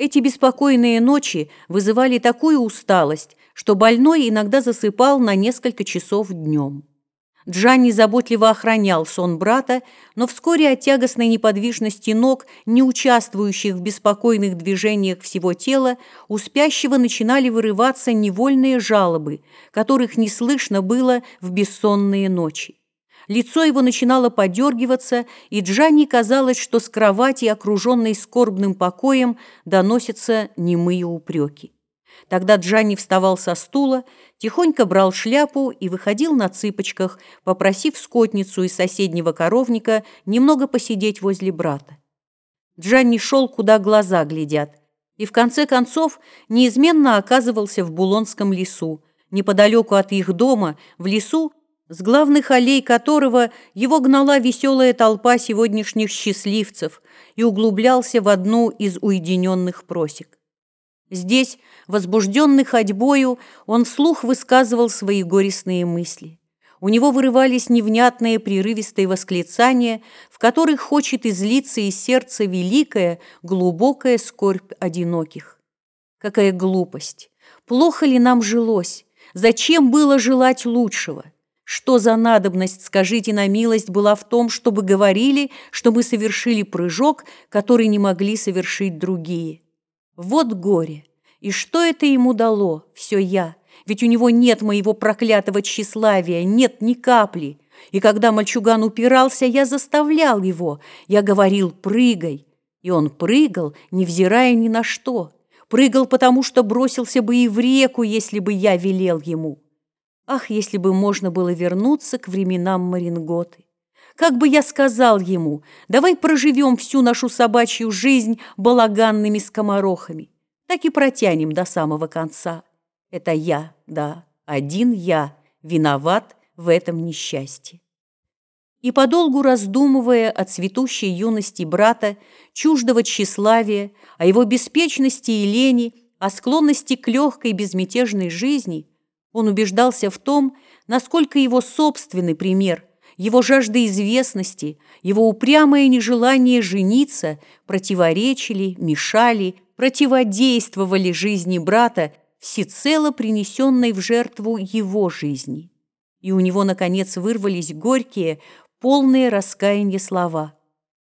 Эти беспокойные ночи вызывали такую усталость, что больной иногда засыпал на несколько часов днем. Джанни заботливо охранял сон брата, но вскоре от тягостной неподвижности ног, не участвующих в беспокойных движениях всего тела, у спящего начинали вырываться невольные жалобы, которых не слышно было в бессонные ночи. Лицо его начинало подергиваться, и Джанни казалось, что с кровати, окруженной скорбным покоем, доносятся немые упреки. Тогда Джанни вставал со стула, тихонько брал шляпу и выходил на цыпочках, попросив скотницу из соседнего коровника немного посидеть возле брата. Джанни шел, куда глаза глядят, и в конце концов неизменно оказывался в Булонском лесу, неподалеку от их дома, в лесу, с главных аллей которого его гнала веселая толпа сегодняшних счастливцев и углублялся в одну из уединенных просек. Здесь, возбужденный ходьбою, он вслух высказывал свои горестные мысли. У него вырывались невнятные прерывистые восклицания, в которых хочет излиться из сердца великая, глубокая скорбь одиноких. Какая глупость! Плохо ли нам жилось? Зачем было желать лучшего? Что за надобность, скажите на милость, была в том, чтобы говорили, что мы совершили прыжок, который не могли совершить другие? Вот горе. И что это ему дало? Все я. Ведь у него нет моего проклятого тщеславия, нет ни капли. И когда мальчуган упирался, я заставлял его. Я говорил «прыгай». И он прыгал, невзирая ни на что. Прыгал, потому что бросился бы и в реку, если бы я велел ему. Ах, если бы можно было вернуться к временам Маринготы. Как бы я сказал ему, давай проживем всю нашу собачью жизнь балаганными скоморохами, так и протянем до самого конца. Это я, да, один я, виноват в этом несчастье. И подолгу раздумывая о цветущей юности брата, чуждого тщеславия, о его беспечности и лени, о склонности к легкой безмятежной жизни, он убеждался в том, насколько его собственный пример – его жажда известности, его упрямое нежелание жениться противоречили, мешали, противодействовали жизни брата, всецело принесенной в жертву его жизни. И у него, наконец, вырвались горькие, полные раскаяния слова.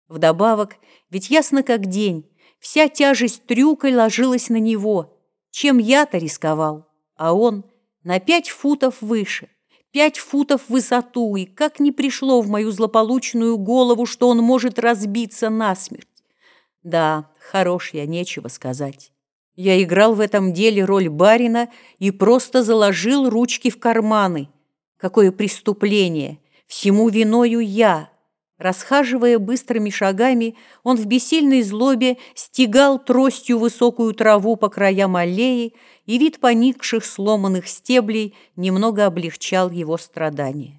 Вдобавок, ведь ясно как день, вся тяжесть трюка ложилась на него. Чем я-то рисковал, а он на пять футов выше – пять футов в высоту, и как не пришло в мою злополучную голову, что он может разбиться насмерть. Да, хорош я, нечего сказать. Я играл в этом деле роль барина и просто заложил ручки в карманы. Какое преступление! Всему виною я. Расхаживая быстрыми шагами, он в бессильной злобе стегал тростью высокую траву по краям аллеи, и вид поникших сломанных стеблей немного облегчал его страдания.